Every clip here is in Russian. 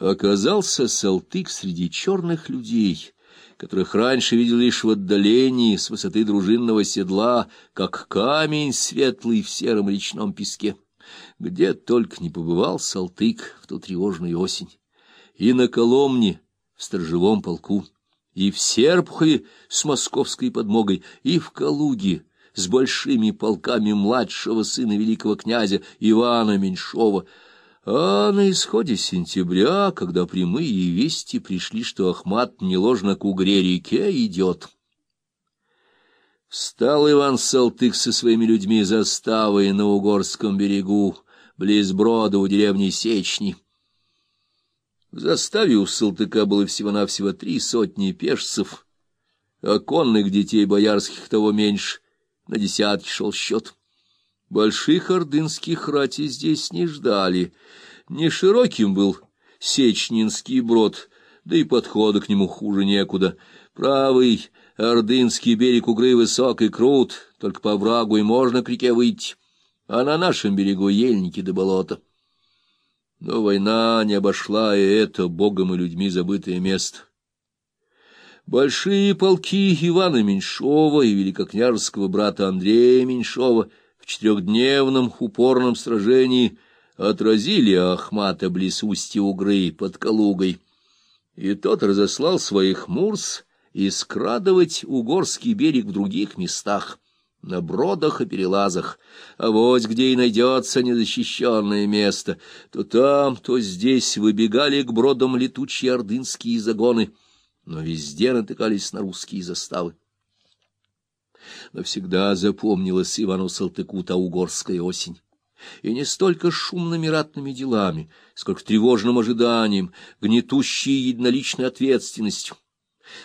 Оказался Салтык среди черных людей, которых раньше видел лишь в отдалении с высоты дружинного седла, как камень светлый в сером речном песке. Где только не побывал Салтык в ту тревожную осень. И на Коломне, в сторожевом полку, и в Серпухове с московской подмогой, и в Калуге с большими полками младшего сына великого князя Ивана Меньшова, а на исходе сентября, когда прямые вести пришли, что Ахмат неложно к Угре-реке идет, Встал Иван Салтык со своими людьми заставой на Угорском берегу, близ брода у деревни Сечни. В заставе у Салтыка было всего-навсего три сотни пешцев, а конных детей боярских того меньше, на десятки шел счет. Больших ордынских рати здесь не ждали. Не широким был Сечнинский брод, да и подхода к нему хуже некуда. Правый ордынский берег Угры высок и крут, только по врагу и можно к реке выйти, а на нашем берегу ельники да болота. Но война не обошла и это богом и людьми забытое место. Большие полки Ивана Меньшова и великокняжеского брата Андрея Меньшова четырехдневном упорном сражении отразили Ахмата близ устья Угры под Калугой, и тот разослал своих мурс и скрадывать угорский берег в других местах, на бродах и перелазах, а вот где и найдется незащищенное место, то там, то здесь выбегали к бродам летучие ордынские загоны — но везде натыкались на русские заставы. Навсегда запомнилась Ивану Салтыку та угорская осень. И не столько шумными ратными делами, сколько тревожным ожиданием, гнетущей единоличной ответственностью.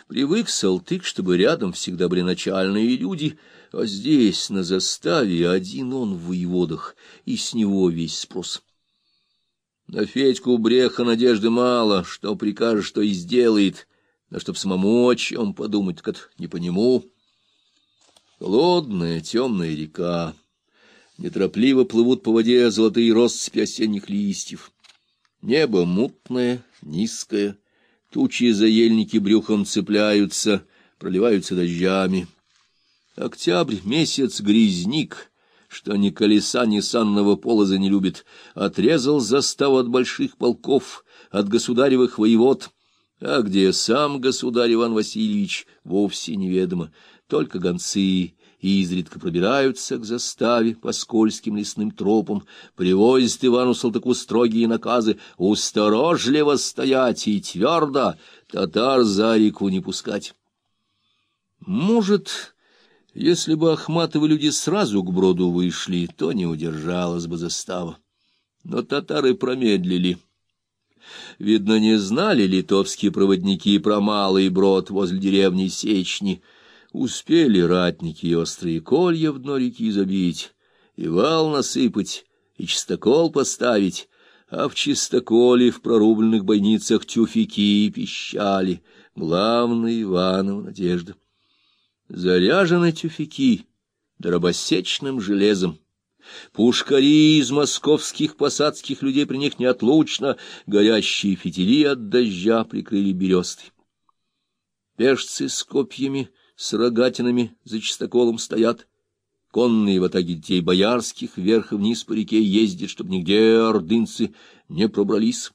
Привык Салтык, чтобы рядом всегда были начальные люди, а здесь, на заставе, один он в воеводах, и с него весь спрос. На Федьку Бреха надежды мало, что прикажет, что и сделает — да чтоб самому о чем подумать, так это не по нему. Холодная темная река. Неторопливо плывут по воде золотые россыпи осенних листьев. Небо мутное, низкое, тучи за ельники брюхом цепляются, проливаются дождями. Октябрь — месяц грязник, что ни колеса, ни санного полоза не любит, отрезал заставу от больших полков, от государевых воевод — а где сам государь Иван Васильевич, вовсе неведомо, только гонцы изредка пробираются к заставе по скользким лесным тропам, привозят Ивану Салтыку строгие наказы «усторожливо стоять и твердо татар за реку не пускать». Может, если бы Ахматовы люди сразу к броду вышли, то не удержалась бы застава. Но татары промедлили. Видно, не знали литовские проводники про малый брод возле деревни Сечни. Успели ратники и острые колья в дно реки забить, и вал насыпать, и чистокол поставить, а в чистоколе в прорубленных бойницах тюфяки пищали, главная Иванова надежда. Заряжены тюфяки дробосечным железом, Пушкари из московских посадских людей при них неотлучно, горящие фитили от дождя прикрыли бересты. Пешцы с копьями, с рогатинами за чистоколом стоят, конные в атаге детей боярских вверх и вниз по реке ездят, чтобы нигде ордынцы не пробрались.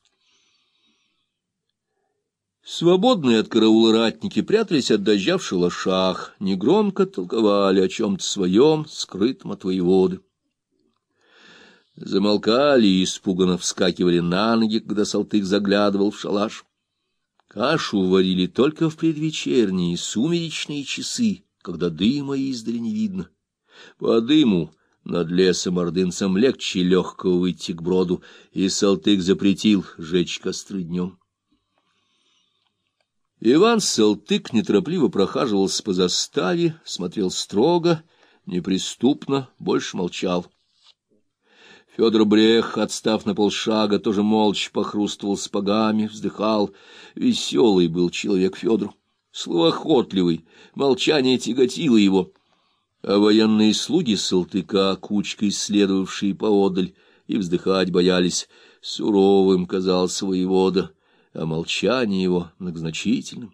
Свободные от караула ратники прятались от дождя в шалашах, негромко толковали о чем-то своем, скрытом от воеводы. Замолкали и испуганно вскакивали на ноги, когда Салтык заглядывал в шалаш. Кашу варили только в предвечерние сумеречные часы, когда дыма издали не видно. По дыму над лесом ордынцам легче легкого выйти к броду, и Салтык запретил жечь костры днем. Иван Салтык неторопливо прохаживался по заставе, смотрел строго, неприступно, больше молчал. Федор Брех, отстав на полшага, тоже молча похрустывал сапогами, вздыхал. Веселый был человек Федор, словоохотливый, молчание тяготило его. А военные слуги Салтыка, кучкой следовавшие поодаль, и вздыхать боялись. Суровым казался воевода, а молчание его многозначительным.